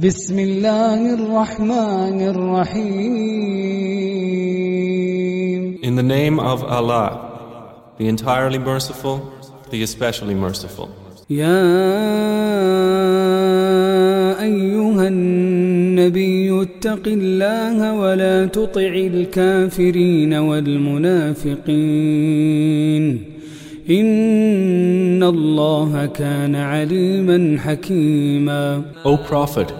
بسم الله الرحمن الرحيم. In the name of Allah, the entirely merciful, the especially merciful. يا أيها النبي اتق الله ولا تطع الكافرين والمنافقين. إن الله كان عليما حكيما. O Prophet,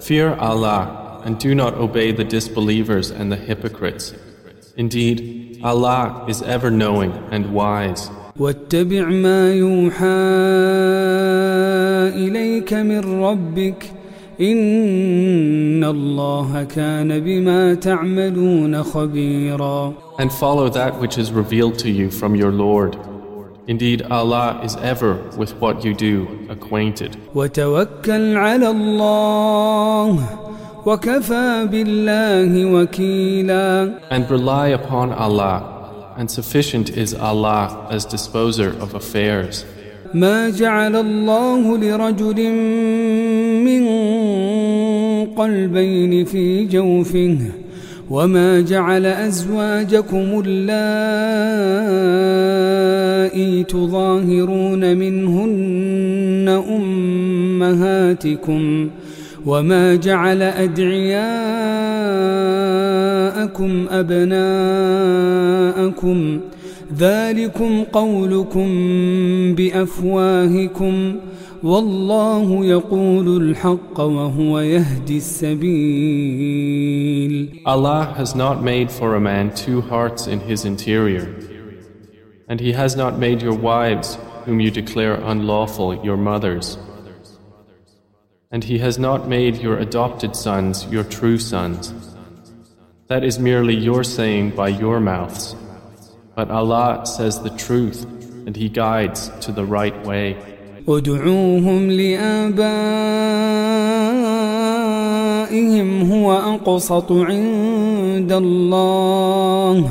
fear Allah and do not obey the disbelievers and the hypocrites. Indeed, Allah is ever knowing and wise. واتبع ما يوحى إليك من ربك إن الله كان بما تعملون خبيرا And follow that which is revealed to you from your Lord. Indeed, Allah is ever with what you do acquainted. وتوكل على الله وكفى بالله وكيلا And rely upon Allah, and sufficient is Allah as disposer of affairs. ما جعل الله لرجل من قلبين في جوفه وما جعل أزواجكم اللائي تظاهرون منهن أمهاتكم وما جعل أدعياءكم أبناءكم. ذلكم قولكم بأفواهكم. والله يقول الحق وهو يهدي السبيل. Allah has not made for a man two hearts in his interior, and He has not made your wives, whom you declare unlawful, your mothers. And He has not made your adopted sons your true sons. That is merely your saying by your mouths. But Allah says the truth, and He guides to the right way. ادعوهم لآبائهم هو أقسط عند الله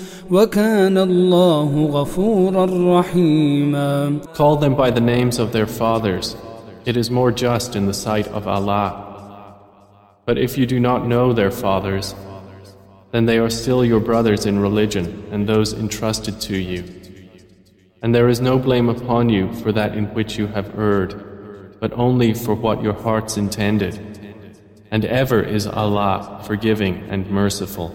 وكان الله غفورا رحيما Call them by the names of their fathers. It is more just in the sight of Allah. But if you do not know their fathers, then they are still your brothers in religion and those entrusted to you. And there is no blame upon you for that in which you have erred, but only for what your hearts intended. And ever is Allah forgiving and merciful.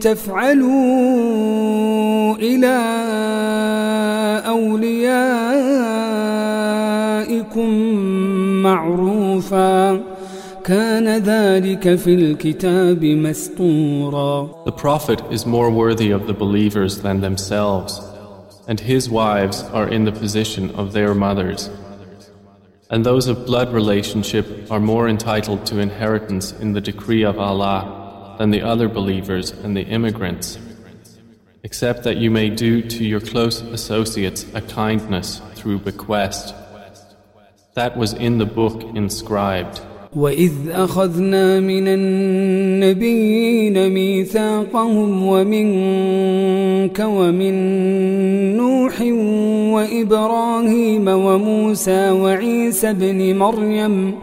تفعلوا إلى أوليائكم معروفا كان ذلك في الكتاب مسطورا The Prophet is more worthy of the believers than themselves, and his wives are in the position of their mothers. And those of blood relationship are more entitled to inheritance in the decree of Allah than the other believers and the immigrants, except that you may do to your close associates a kindness through bequest. That was in the book inscribed. وإذ أخذنا من النبيين ميثاقهم ومنك ومن نوح وإبراهيم وموسى وعيسى ابن مريم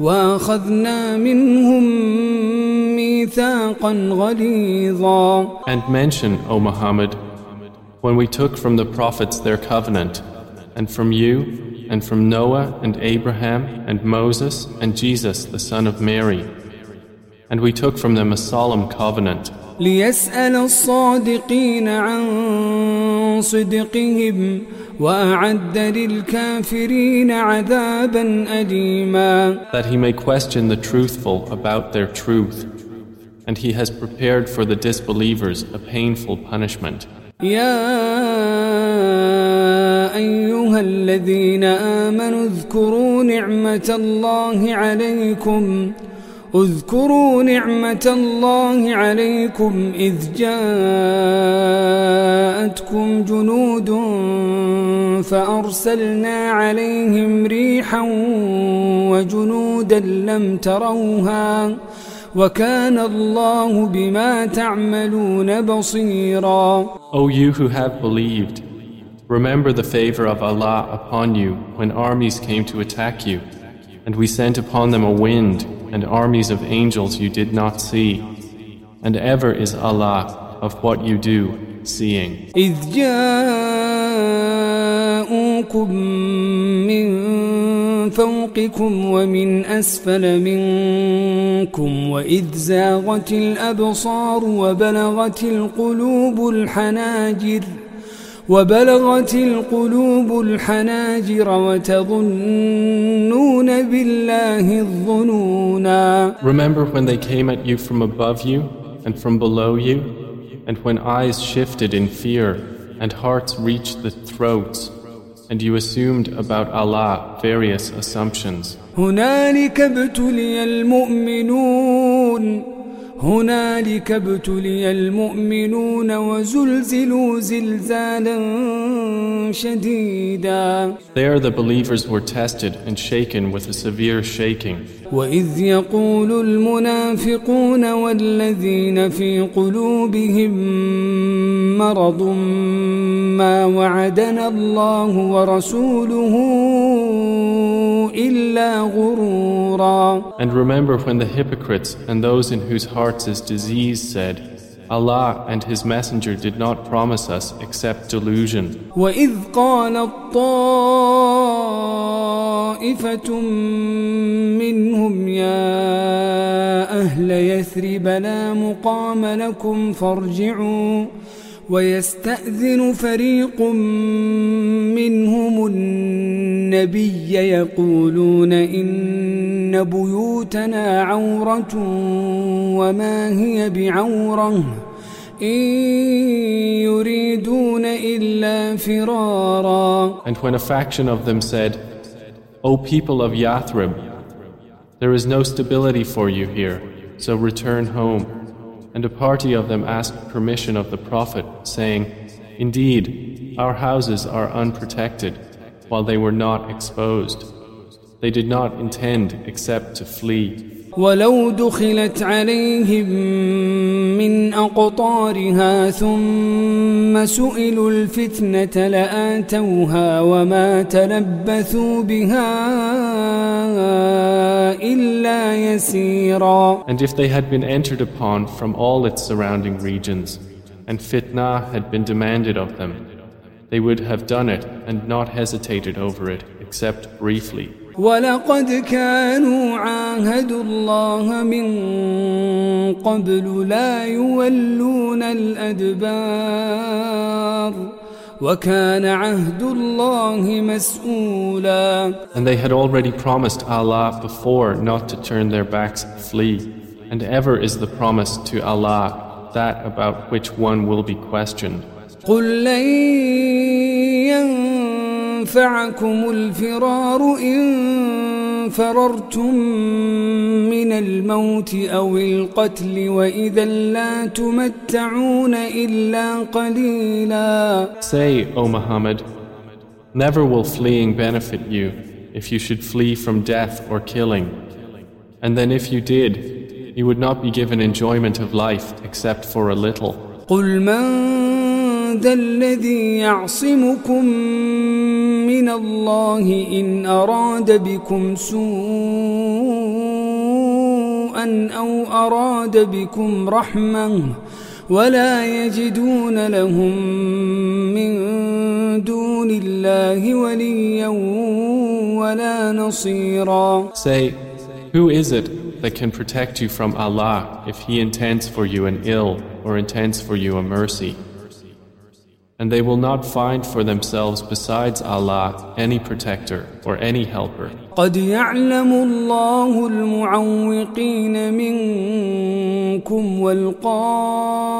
وأخذنا منهم ميثاقا غليظا And mention, O Muhammad, when we took from the prophets their covenant, and from you, and from Noah and Abraham and Moses and Jesus the son of Mary. And we took from them a solemn covenant ليسأل الصادقين عن صدقهم وأعد للكافرين عذابا أليما that he may question the truthful about their truth and he has prepared for the disbelievers a painful punishment. يا أيها الذين آمنوا اذكروا نعمة الله عليكم اذكروا نعمة الله عليكم إذ جاءتكم جنود فأرسلنا عليهم ريحا وجنودا لم تروها وكان الله بما تعملون بصيرا O you who have believed, remember the favor of Allah upon you when armies came to attack you, and we sent upon them a wind and armies of angels you did not see. And ever is Allah of what you do seeing. إذ جاءوكم من فوقكم ومن أسفل منكم وإذ زاغت الأبصار وبلغت القلوب الحناجر وبلغت القلوب الحناجر وتظنون بالله الظنونا Remember when they came at you from above you and from below you and when eyes shifted in fear and hearts reached the throats and you assumed about Allah various assumptions هنالك ابتلي المؤمنون هنالك ابتلي المؤمنون وزلزلوا زلزالا شديدا There the believers were tested and shaken with a severe shaking. وإذ يقول المنافقون والذين في قلوبهم مرض ما وعدنا الله ورسوله إلا غرورا And remember when the hypocrites and those in whose hearts is disease said, Allah and His Messenger did not promise us except delusion. وإذ قالت طائفة منهم يا أهل يثرب لا مقام لكم فارجعوا ويستأذن فريق منهم النبي يقولون إن بيوتنا عورة وما هي بعورة إن يريدون إلا فرارا And when a faction of them said, O people of Yathrib, there is no stability for you here, so return home. And a party of them asked permission of the Prophet, saying, Indeed, our houses are unprotected, while they were not exposed. They did not intend except to flee. ولو دخلت عليهم من أقطارها ثم سئلوا الفتنة لآتوها وما تلبثوا بها إلا يسيرا And if they had been entered upon from all its surrounding regions, and fitna had been demanded of them, they would have done it and not hesitated over it except briefly. ولقد كانوا عاهدوا الله من قبل لا يولون الأدبار وكان عهد الله مسؤولا And they had already promised Allah before not to turn their backs and flee. And ever is the promise to Allah that about which one will be questioned. قل لن ينفعكم الفرار إن فررتم من الموت أو القتل وإذا لا تمتعون إلا قليلا Say, O Muhammad, never will fleeing benefit you if you should flee from death or killing. And then if you did, you would not be given enjoyment of life except for a little. قل من ذا الذي يعصمكم من الله إن أراد بكم سوءا أو أراد بكم رحمة ولا يجدون لهم من دون الله وليا ولا نصيرا Say, who is it that can protect you from Allah if He intends for you an ill or intends for you a mercy. And they will not find for themselves besides Allah any protector or any helper. قد يعلم الله المعوقين منكم والقائلين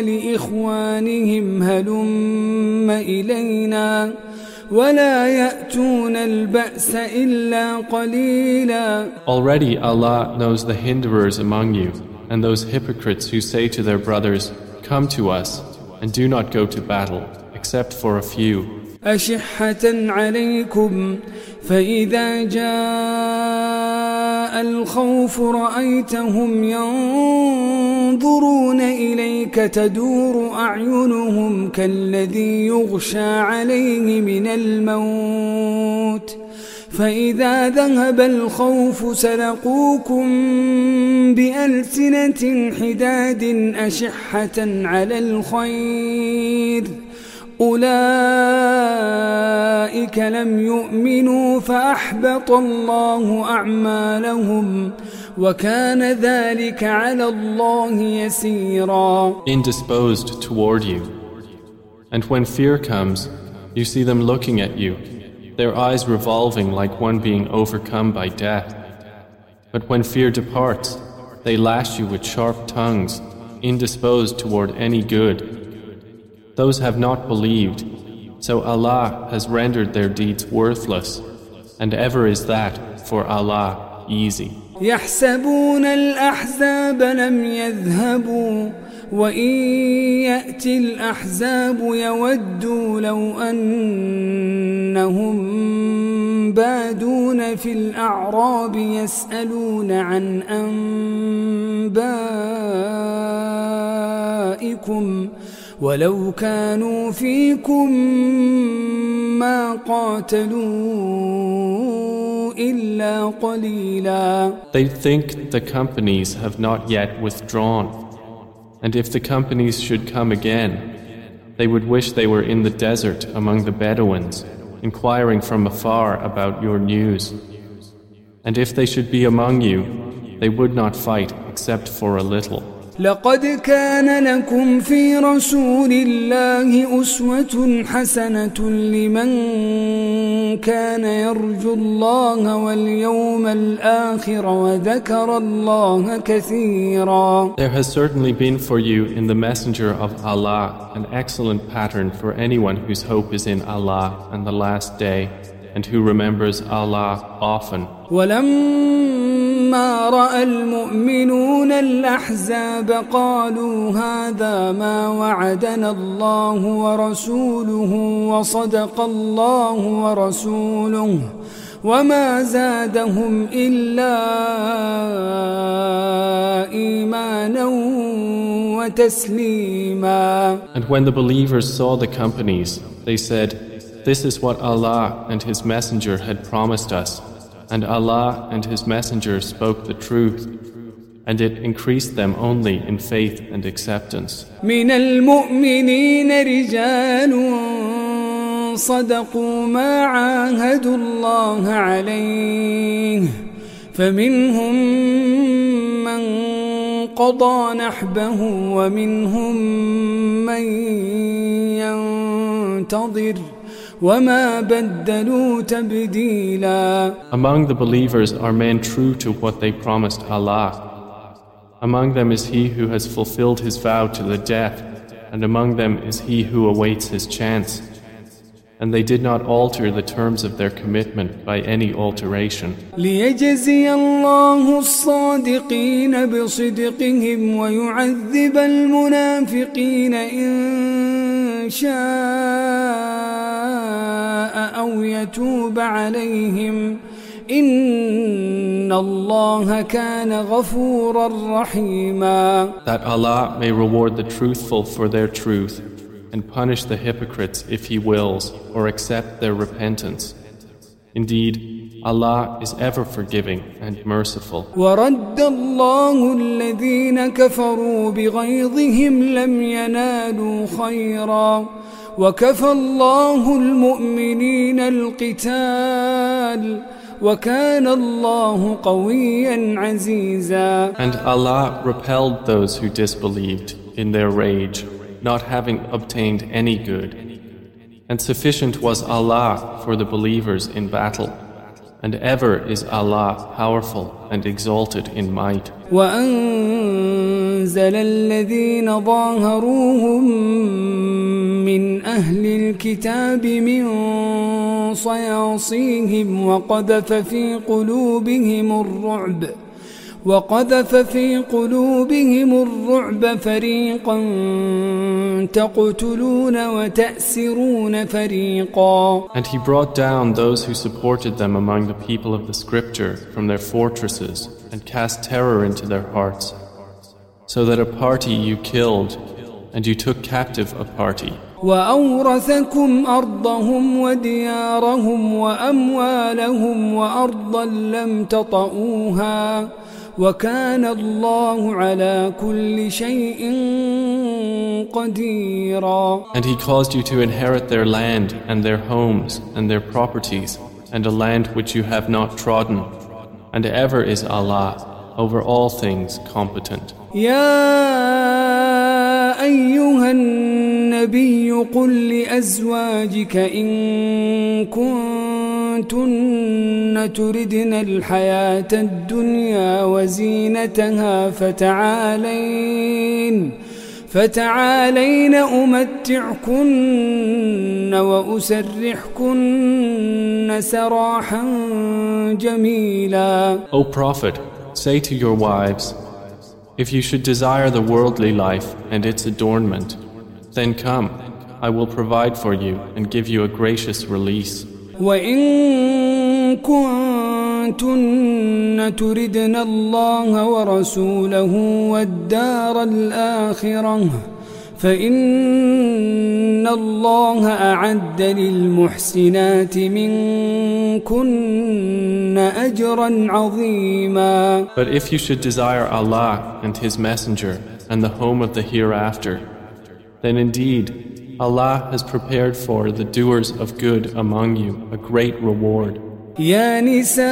لإخوانهم هلم إلينا ولا يأتون البأس إلا قليلا Already Allah knows the hinderers among you and those hypocrites who say to their brothers, Come to us and do not go to battle except for a few. أشحة عليكم فإذا جاء الخوف رأيتهم ينظرون إليك تدور أعينهم كالذي يغشى عليه من الموت فإذا ذهب الخوف سلقوكم بألسنة حداد أشحة على الخير أولئك لم يؤمنوا فأحبط الله أعمالهم وكان ذلك على الله يسيرا Indisposed toward you. And when fear comes, you see them looking at you, their eyes revolving like one being overcome by death. But when fear departs, they lash you with sharp tongues, indisposed toward any good. Those have not believed, so Allah has rendered their deeds worthless, and ever is that for Allah easy. يحسبون الأحزاب لم يذهبوا وإن يأتي الأحزاب يودوا لو أنهم بادون في الأعراب يسألون عن أنبائكم ولو كانوا فيكم ما قاتلوا إلا قليلا They think the companies have not yet withdrawn, and if the companies should come again, they would wish they were in the desert among the Bedouins, inquiring from afar about your news. And if they should be among you, they would not fight except for a little. لقد كان لكم في رسول الله أسوة حسنة لمن كان يرجو الله واليوم الآخر وذكر الله كثيرا There has certainly been for you in the Messenger of Allah an excellent pattern for anyone whose hope is in Allah and the last day, and who remembers Allah often. ولما رأى المؤمنون الأحزاب قالوا هذا ما وعدنا الله ورسوله وصدق الله ورسوله وما زادهم إلا إيمانا وتسليما And when the believers saw the companies, they said, This is what Allah and His Messenger had promised us, and Allah and His Messenger spoke the truth, and it increased them only in faith and acceptance. من المؤمنين رجال صدقوا ما عاهدوا الله عليه فمنهم من قضى نحبه ومنهم من ينتظر وما بدلوا تبديلا Among the believers are men true to what they promised Allah. Among them is he who has fulfilled his vow to the death, and among them is he who awaits his chance. And they did not alter the terms of their commitment by any alteration. ليجزي الله الصادقين بصدقهم ويعذب المنافقين إن شاء أو يتوب عليهم إن الله كان غفورا رحيما That Allah may reward the truthful for their truth, and punish the hypocrites if He wills, or accept their repentance. Indeed, Allah is ever forgiving and merciful. ورد الله الذين كفروا بغيظهم لم ينالوا خيرا وكفى الله المؤمنين القتال وكان الله قويا عزيزا And Allah repelled those who disbelieved in their rage, not having obtained any good. And sufficient was Allah for the believers in battle. And ever is Allah powerful and exalted in might. وأنزل الذين ظاهروهم من أهل الكتاب من صياصيهم وقذف في قلوبهم الرعب وقذف في قلوبهم الرعب فريقا تقتلون وتأسرون فريقا And he brought down those who supported them among the people of the scripture from their fortresses and cast terror into their hearts, so that a party you killed and you took captive a party. وأورثكم أرضهم وديارهم وأموالهم وأرضا لم تطئوها وكان الله على كل شيء قديرا And he caused you to inherit their land and their homes and their properties and a land which you have not trodden. And ever is Allah over all things competent. يا أيها النبي قل لأزواجك إن كنتن تردن الحياة الدنيا وزينتها فتعالين فتعالين أمتعكن وأسرحكن سراحا جميلا O Prophet, say to your wives, If you should desire the worldly life and its adornment, then come, I will provide for you and give you a gracious release. وإن كنتن تردن الله ورسوله والدار الآخرة فإن الله أعد للمحسنات منكن أجرا عظيما But if you should desire Allah and His Messenger and the home of the hereafter, then indeed Allah has prepared for the doers of good among you a great reward. يا نساء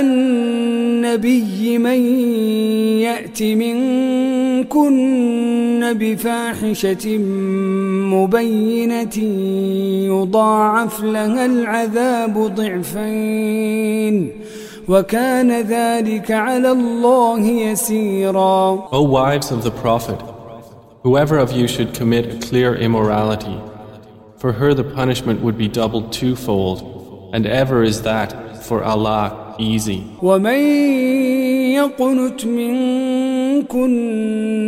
النبي من يأت منكن بفاحشة مبينة يضاعف لها العذاب ضعفين وكان ذلك على الله يسيرا O wives of the Prophet, whoever of you should commit a clear immorality, for her the punishment would be doubled twofold, and ever is that for Allah easy. ومن يقنت منكن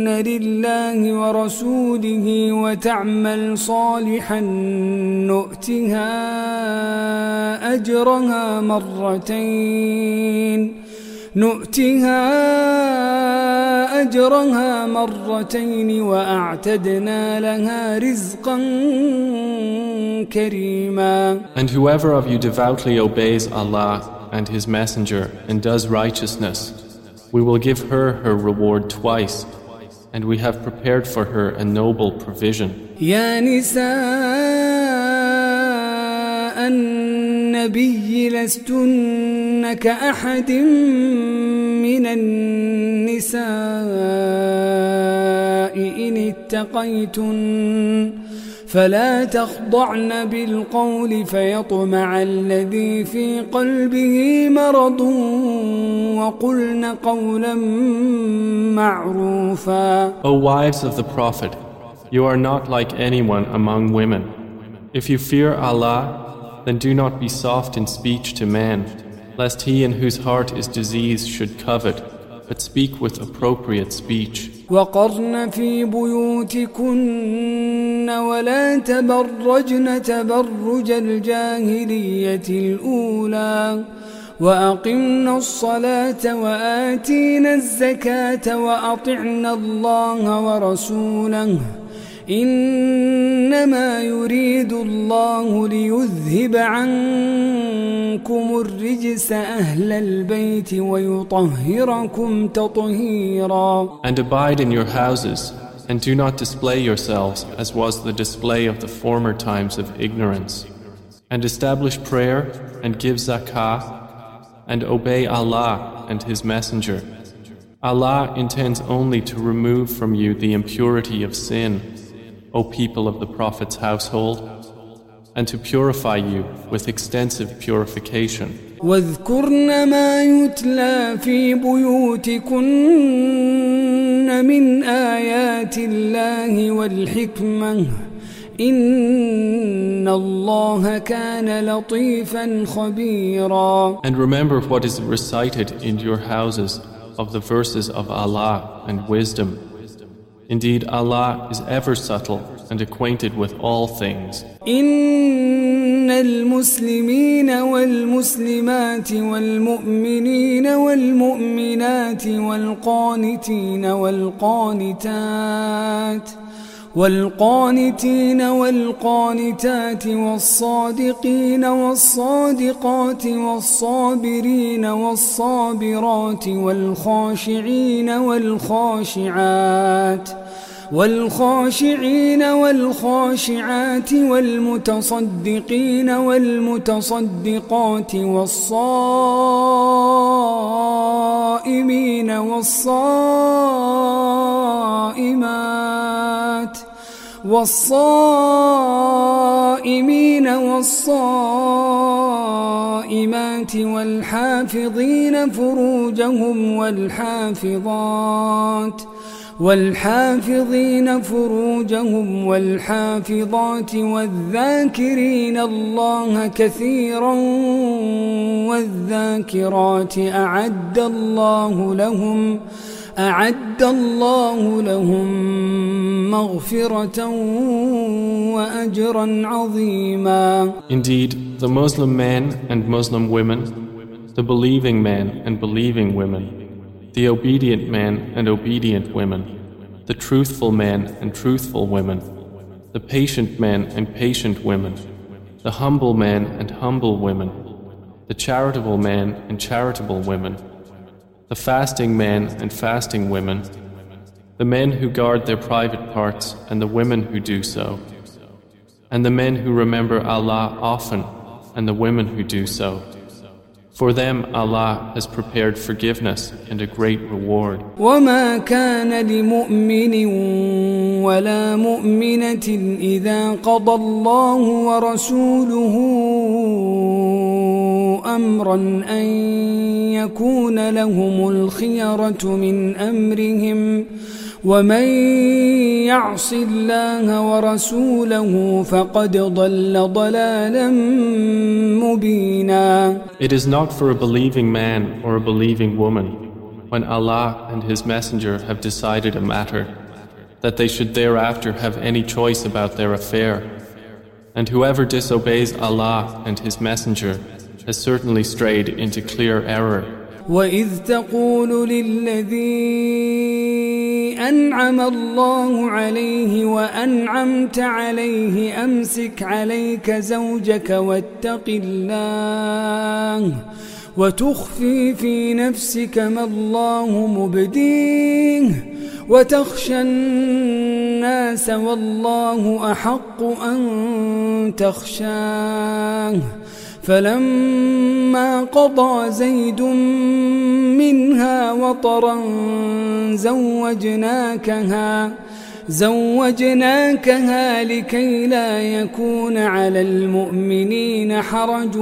لله ورسوله وتعمل صالحا نؤتها أجرها مرتين نؤتها أجرها مرتين وأعتدنا لها رزقا كريما And whoever of you devoutly obeys Allah and His Messenger and does righteousness, we will give her her reward twice, and we have prepared for her a noble provision. يا نساء النبي لستن كأحد من النساء إن اتقيتن فلا تخضعن بالقول فيطمع الذي في قلبه مرض وقلن قولا معروفا O wives of the Prophet, you are not like anyone among women. If you fear Allah, then do not be soft in speech to men, lest he in whose heart is disease should covet, but speak with appropriate speech. وقرن في بيوتكن ولا تبرجن تبرج الجاهلية الأولى وأقمنا الصلاة وآتينا الزكاة وأطعنا الله ورسوله إنما يريد الله ليذهب عنكم الرجس أهل البيت ويطهركم تطهيرا And abide in your houses, and do not display yourselves as was the display of the former times of ignorance. and establish prayer and give zakah and obey Allah and His Messenger. Allah intends only to remove from you the impurity of sin, O people of the Prophet's household, and to purify you with extensive purification. واذكرن ما يتلى في بيوتكن من آيات الله والحكمة إن الله كان لطيفا خبيرا And remember what is recited in your houses of the verses of Allah and wisdom. Indeed, Allah is ever subtle and acquainted with all things. إن المسلمين والمسلمات والمؤمنين والمؤمنات والقانتين والقانتات والقانتين والقانتات والصادقين والصادقات والصابرين والصابرات والخاشعين والخاشعات والخاشعين والخاشعات والمتصدقين والمتصدقات والصائمين والصائمات والصائمين والصائمات والحافظين فروجهم والحافظات والحافظين فروجهم والحافظات والذاكرين الله كثيرا والذاكرات أعد الله لهم أعد الله لهم مغفرة وأجرا عظيما. Indeed, the Muslim men and Muslim women, the believing men and believing women, the obedient men and obedient women, the truthful men and truthful women, the patient men and patient women, the humble men and humble women, the charitable men and charitable women, the fasting men and fasting women, the men who guard their private parts and the women who do so, and the men who remember Allah often and the women who do so. For them Allah has prepared forgiveness and a great reward. وما كان لمؤمن ولا مؤمنة إذا قضى الله ورسوله أمرا أن يكون لهم الخيرة من أمرهم ومن يعص الله ورسوله فقد ضل ضلالا مبينا It is not for a believing man or a believing woman when Allah and His Messenger have decided a matter that they should thereafter have any choice about their affair. And whoever disobeys Allah and His Messenger has certainly strayed into clear error. وإذ تقول للذي أنعم الله عليه وأنعمت عليه أمسك عليك زوجك واتق الله وتخفي في نفسك ما الله مبديه وتخشى الناس والله أحق أن تخشاه. فلما قضى زيد منها وطرا زوجناكها زوجناكها لكي لا يكون على المؤمنين حرج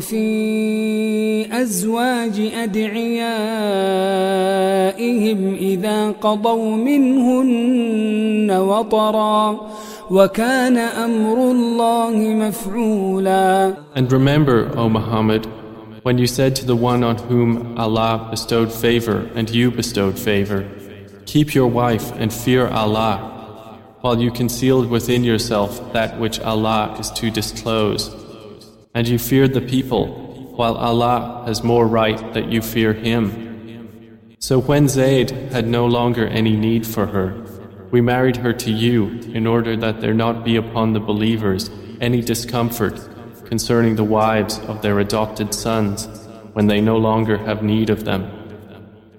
في أزواج أدعيائهم إذا قضوا منهن وطرا. وكان أمر الله مفعولا And remember, O Muhammad, when you said to the one on whom Allah bestowed favor and you bestowed favor, Keep your wife and fear Allah, while you concealed within yourself that which Allah is to disclose. And you feared the people, while Allah has more right that you fear Him. So when Zayd had no longer any need for her, we married her to you in order that there not be upon the believers any discomfort concerning the wives of their adopted sons when they no longer have need of them.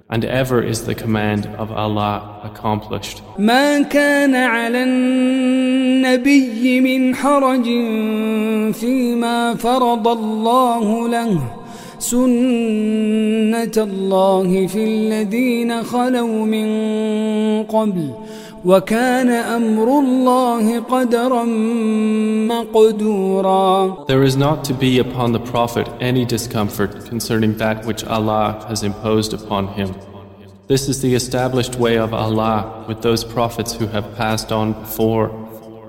And ever is the command of Allah accomplished. ما كان على النبي من حرج فيما فرض الله له سنة الله في الذين خلوا من قبل وكان أمر الله قدرا مقدورا There is not to be upon the Prophet any discomfort concerning that which Allah has imposed upon him. This is the established way of Allah with those prophets who have passed on before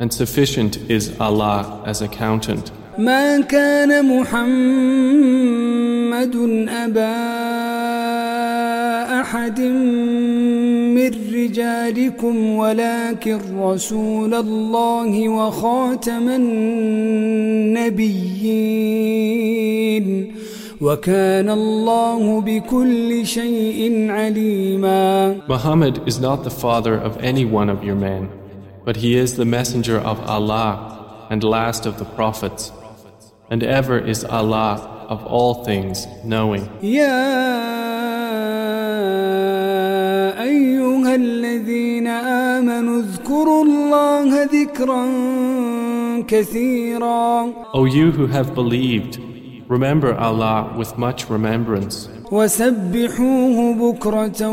And sufficient is Allah as accountant. ما كان محمد أبا أحد من رجالكم ولكن رسول الله وخاتم النبيين وكان الله بكل شيء عليما Muhammad is not the father of any one of your men, but he is the messenger of Allah and last of the prophets. And ever is Allah of all things knowing. يا أيها الذين آمنوا اذكروا الله ذكرا كثيرا O you who have believed, remember Allah with much remembrance. وسبحوه بكرة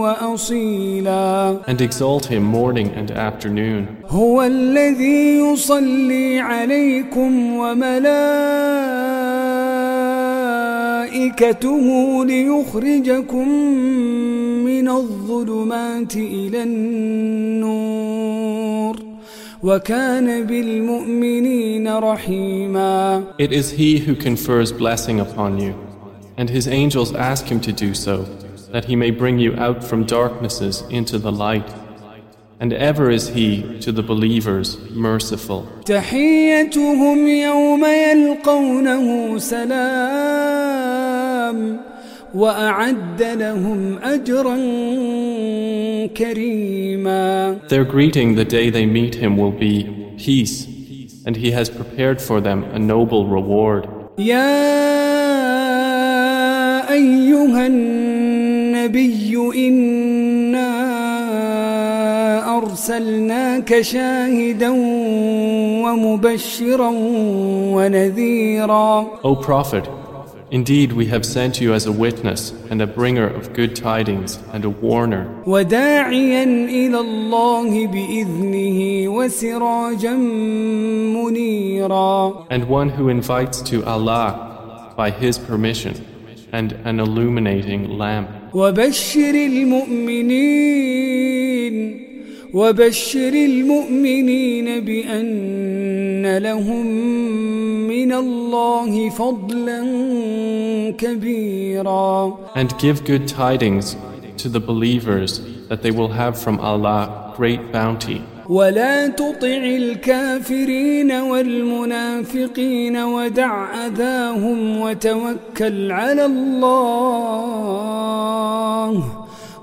وأصيلا And exalt Him morning and afternoon. هو الذي يصلي عليكم وملائكته ليخرجكم من الظلمات إلى النور وكان بالمؤمنين رحيما It is He who confers blessing upon you, and His angels ask Him to do so, that He may bring you out from darknesses into the light. And ever is He to the believers merciful. تحيتهم يوم يلقونه سلام وأعد لهم أجرا كريما Their greeting the day they meet Him will be peace, and He has prepared for them a noble reward. يا أيها النبي إنا أرسلناك شاهدا ومبشرا ونذيرا O Prophet, indeed we have sent you as a witness and a bringer of good tidings and a warner. وداعيا إلى الله بإذنه وسراجا منيرا and one who invites to Allah by His permission, and an illuminating lamp. وبشر المؤمنين وبشر المؤمنين بأن لهم من الله فضلا كبيرا And give good tidings to the believers that they will have from Allah great bounty. ولا تطع الكافرين والمنافقين ودع أذاهم وتوكل على الله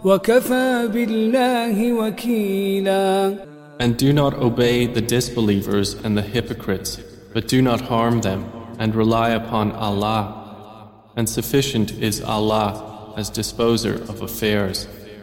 وكفى بالله وكيلا And do not obey the disbelievers and the hypocrites, but do not harm them, and rely upon Allah. And sufficient is Allah as disposer of affairs.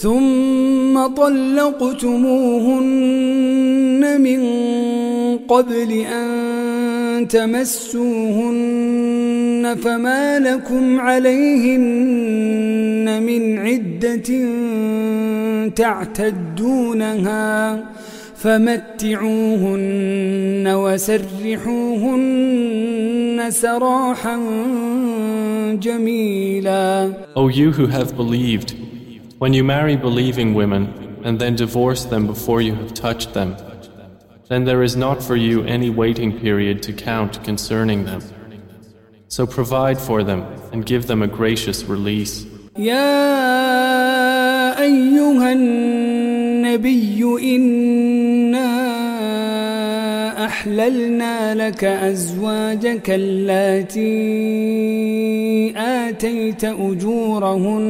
ثم طلقتموهن من قبل أن تمسوهن فما لكم عليهن من عدة تعتدونها فمتعوهن وسرحوهن سراحا جميلا. O you who have believed, when you marry believing women and then divorce them before you have touched them, then there is not for you any waiting period to count concerning them. So provide for them and give them a gracious release. يا أيها النبي إنا أحللنا لك أزواجك اللاتي آتيت أجورهن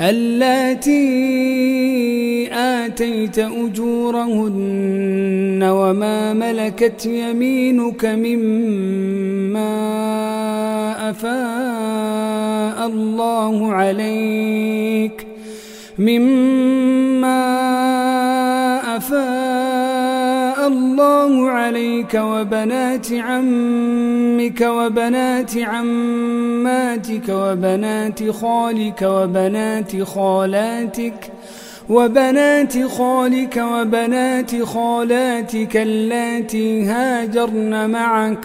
اللاتي آتيت أجورهن وما ملكت يمينك مما أفاء الله عليك مما عليك وبنات عمك وبنات عماتك وبنات خالك وبنات خالاتك وبنات خالك وبنات خالاتك اللاتي هاجرن معك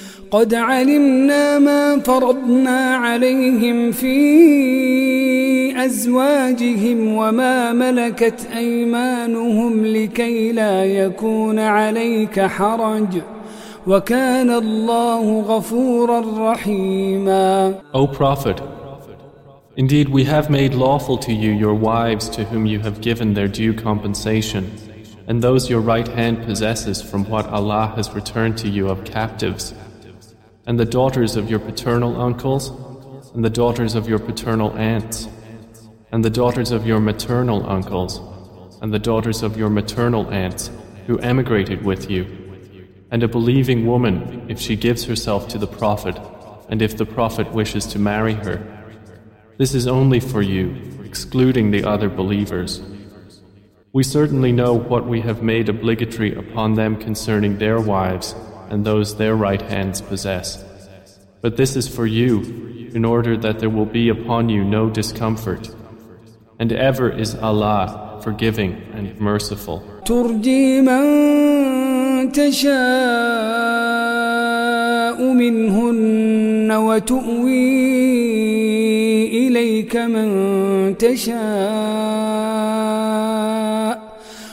قد علمنا ما فرضنا عليهم في أزواجهم وما ملكت أيمانهم لكي لا يكون عليك حرج وكان الله غفورا رحيما O Prophet, indeed we have made lawful to you your wives to whom you have given their due compensation, and those your right hand possesses from what Allah has returned to you of captives and the daughters of your paternal uncles, and the daughters of your paternal aunts, and the daughters of your maternal uncles, and the daughters of your maternal aunts who emigrated with you, and a believing woman if she gives herself to the Prophet, and if the Prophet wishes to marry her. This is only for you, excluding the other believers. We certainly know what we have made obligatory upon them concerning their wives and those their right hands possess. But this is for you, in order that there will be upon you no discomfort. And ever is Allah forgiving and merciful. ترجي من تشاء منهن وتؤوي إليك من تشاء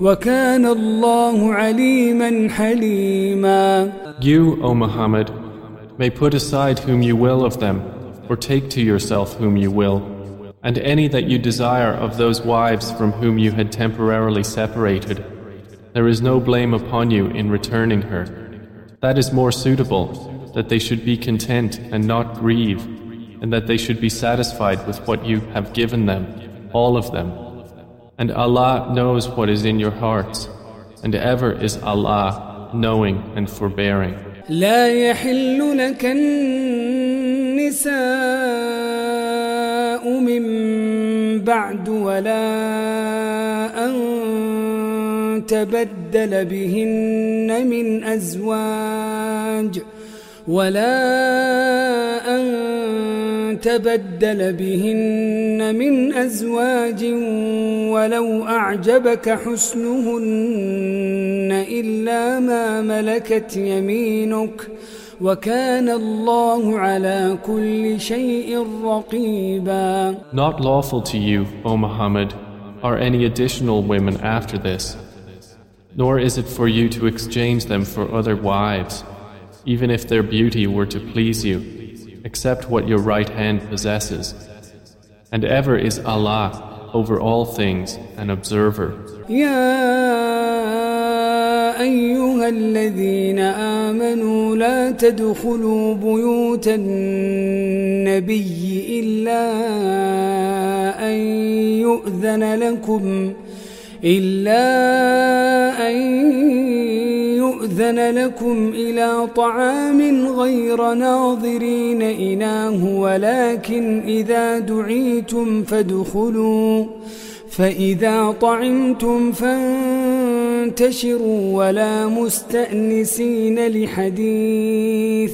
وكان الله عليما حليما You, O Muhammad, may put aside whom you will of them, or take to yourself whom you will, and any that you desire of those wives from whom you had temporarily separated. There is no blame upon you in returning her. That is more suitable, that they should be content and not grieve, and that they should be satisfied with what you have given them, all of them. And Allah knows what is in your hearts, and ever is Allah knowing and forbearing. لا يحل لك النساء من بعد ولا أن تبدل بهن من أزواج ولا أن تبدل بهن من أزواج ولو أعجبك حسنهن إلا ما ملكت يمينك وكان الله على كل شيء رقيبا Not lawful to you, O Muhammad, are any additional women after this, nor is it for you to exchange them for other wives, even if their beauty were to please you, except what your right hand possesses. And ever is Allah over all things an observer. أيها الذين آمنوا لا تدخلوا بيوت النبي إلا أن يؤذن لكم إلا أن يؤذن لكم إلى طعام غير ناظرين إناه ولكن إذا دعيتم فادخلوا فإذا طعمتم فانتشروا ولا مستأنسين لحديث.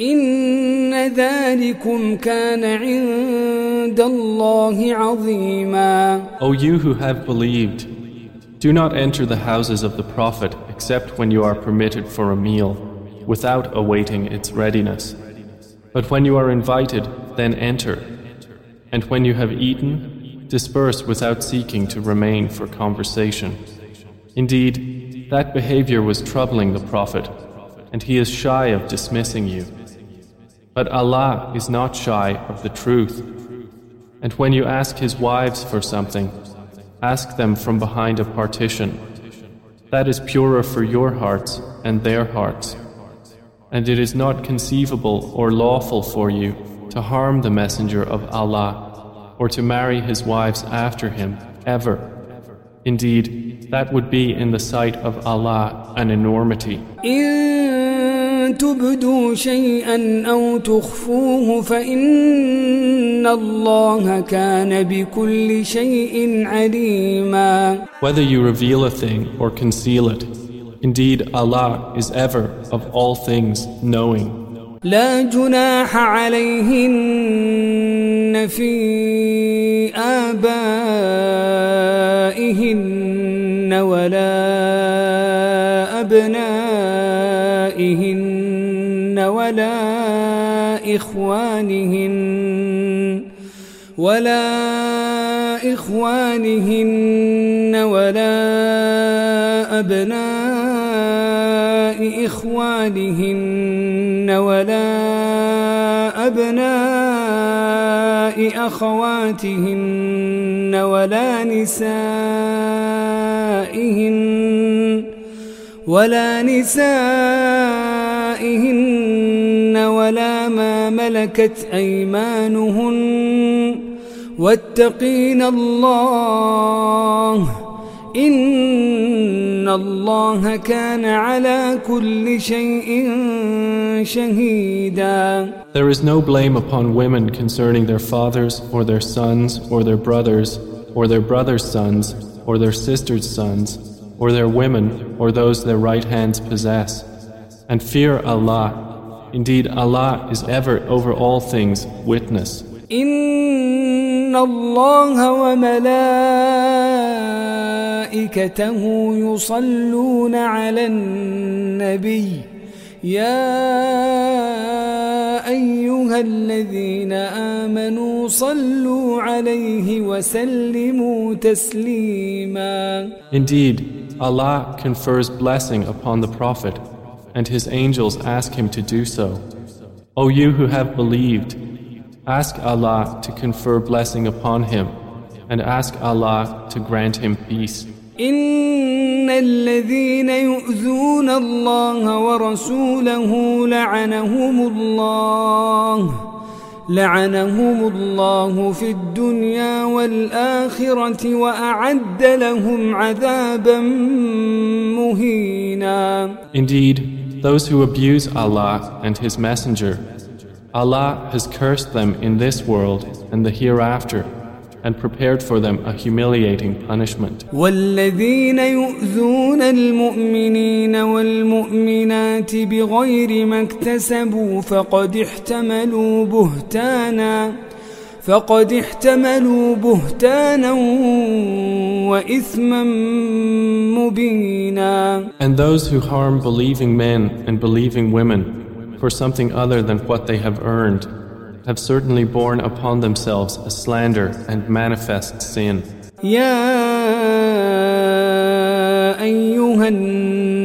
إن ذلكم كان عند الله عظيما O you who have believed, do not enter the houses of the Prophet except when you are permitted for a meal, without awaiting its readiness. But when you are invited, then enter. And when you have eaten, disperse without seeking to remain for conversation. Indeed, that behavior was troubling the Prophet, and he is shy of dismissing you. But Allah is not shy of the truth. And when you ask His wives for something, ask them from behind a partition. That is purer for your hearts and their hearts. And it is not conceivable or lawful for you to harm the Messenger of Allah or to marry his wives after him, ever. Indeed, that would be in the sight of Allah an enormity. تبدوا شيئا أو تخفوه فإن الله كان بكل شيء عليما Whether you reveal a thing or conceal it, indeed Allah is ever of all things knowing. لا جناح عليهن في آبائهن ولا ولا إخوانهن ولا إخوانهن ولا أبناء إخوانهن ولا أبناء أخواتهن ولا نسائهن ولا نسائهن. ولا ما ملكت أيمانهن واتقين الله إن الله كان على كل شيء شهيدا There is no blame upon women concerning their fathers or their sons or their brothers or their brothers' sons or their sisters' sons or their women or those their right hands possess. And fear Allah. Indeed, Allah is ever over all things witness. إن الله وملائكته يصلون على النبي يا أيها الذين آمنوا صلوا عليه وسلموا تسليما Indeed, Allah confers blessing upon the Prophet, and His angels ask Him to do so. O you who have believed, ask Allah to confer blessing upon him, and ask Allah to grant him peace. إن الذين يؤذون الله ورسوله لعنهم الله لعنهم الله في الدنيا والآخرة وأعد لهم عذابا مهينا Indeed, those who abuse Allah and His Messenger, Allah has cursed them in this world and the hereafter and prepared for them a humiliating punishment. والذين يؤذون المؤمنين والمؤمنات بغير ما اكتسبوا فقد احتملوا بهتانا فقد احتملوا بهتانا وإثما مبينا And those who harm believing men and believing women for something other than what they have earned have certainly borne upon themselves a slander and manifest sin. يا أيها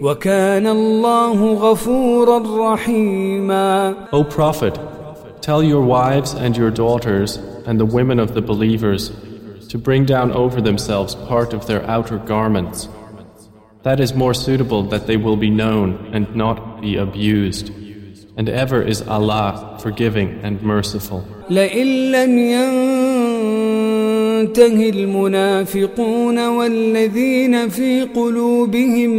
وكان الله غفورا رحيما O Prophet, tell your wives and your daughters and the women of the believers to bring down over themselves part of their outer garments. That is more suitable that they will be known and not be abused. And ever is Allah forgiving and merciful. لئن لم ينته المنافقون والذين في قلوبهم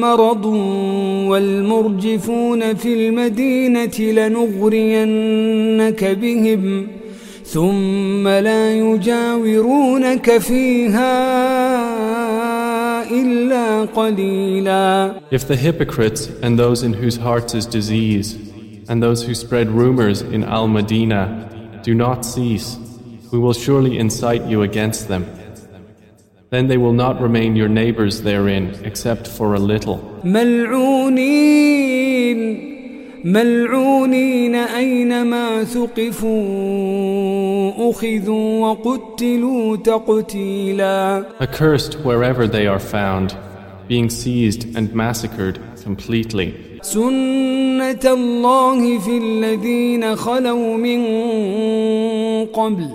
مرض والمرجفون في المدينة لنغرينك بهم ثم لا يجاورونك فيها إلا قليلا If the hypocrites and those in whose hearts is disease and those who spread rumors in Al-Madinah do not cease, we will surely incite you against them. Then they will not remain your neighbors therein except for a little. ملعونين ملعونين أينما ثقفوا أخذوا وقتلوا تقتيلا Accursed wherever they are found, being seized and massacred completely. سنة الله في الذين خلوا من قبل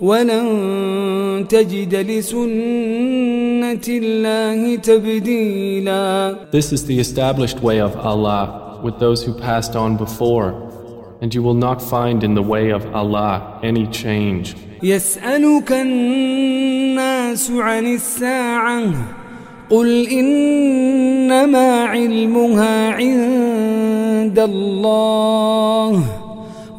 ولن تجد لسنة الله تبديلا This is the established way of Allah with those who passed on before, and you will not find in the way of Allah any change. يسألك الناس عن الساعة قل إنما علمها عند الله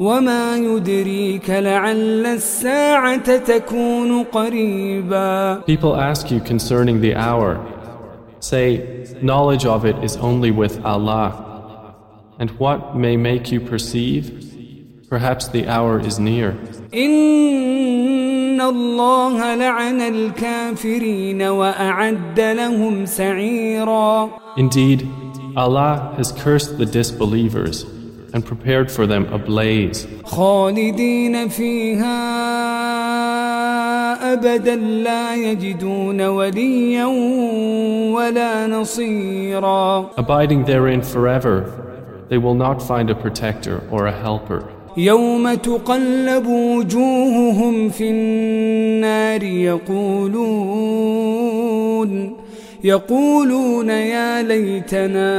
وما يدريك لعل الساعة تكون قريبا People ask you concerning the hour. Say, knowledge of it is only with Allah. And what may make you perceive? Perhaps the hour is near. إن الله لعن الكافرين وأعد لهم سعيرا Indeed, Allah has cursed the disbelievers and prepared for them a blaze, خالدين فيها أبدا لا يجدون وليا ولا نصيرا abiding therein forever. They will not find a protector or a helper. يوم تقلب وجوههم في النار يقولون يقولون يا ليتنا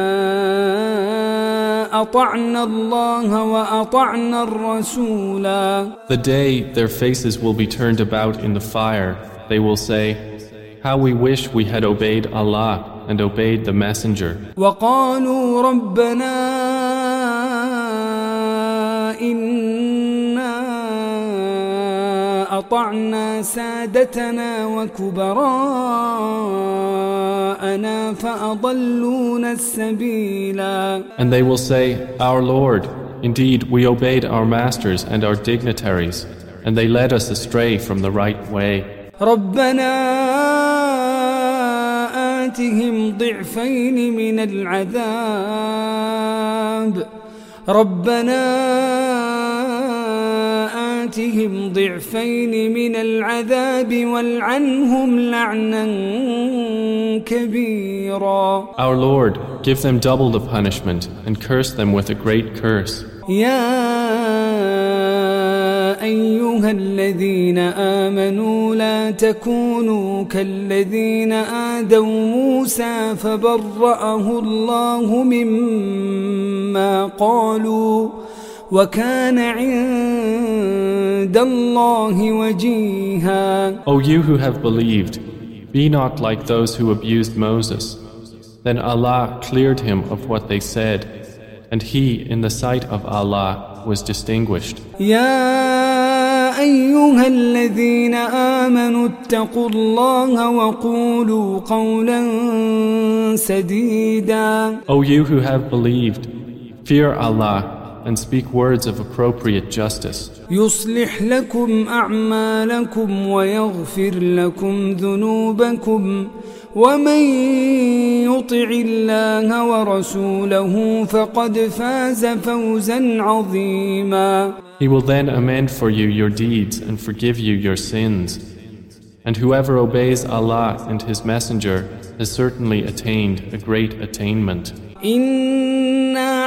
أطعنا الله وأطعنا الرسولا The day their faces will be turned about in the fire, they will say, How we wish we had obeyed Allah and obeyed the Messenger. وقالوا ربنا أطعنا سادتنا وكبراءنا فأضلونا السبيلا And they will say, Our Lord, indeed we obeyed our masters and our dignitaries, and they led us astray from the right way. ربنا آتهم ضعفين من العذاب ربنا آتهم ضعفين من العذاب والعنهم لعنا كبيرا Our Lord, give them double the punishment and curse them with a great curse. يا أيها الذين آمنوا لا تكونوا كالذين آدوا موسى فبرأه الله مما قالوا وكان عند الله وجيها O you who have believed, be not like those who abused Moses. Then Allah cleared him of what they said, and he, in the sight of Allah, was distinguished. يا أيها الذين آمنوا اتقوا الله وقولوا قولا سديدا O you who have believed, fear Allah and speak words of appropriate justice. يصلح لكم أعمالكم ويغفر لكم ذنوبكم ومن يطع الله ورسوله فقد فاز فوزا عظيما He will then amend for you your deeds and forgive you your sins. And whoever obeys Allah and His Messenger has certainly attained a great attainment. إنا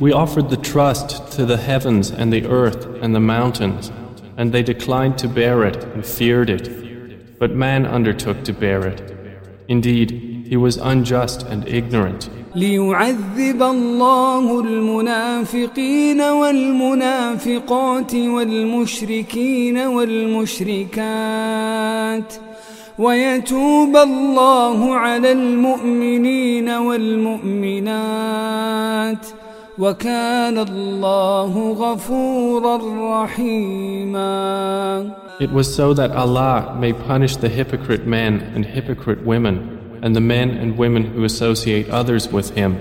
we offered the trust to the heavens and the earth and the mountains, and they declined to bear it and feared it. But man undertook to bear it. Indeed, he was unjust and ignorant. ليعذب الله المنافقين والمنافقات والمشركين والمشركات ويتوب الله على المؤمنين والمؤمنات it was so that Allah may punish the hypocrite men and hypocrite women, and the men and women who associate others with Him,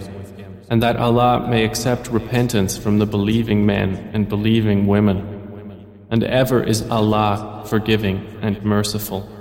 and that Allah may accept repentance from the believing men and believing women. And ever is Allah forgiving and merciful.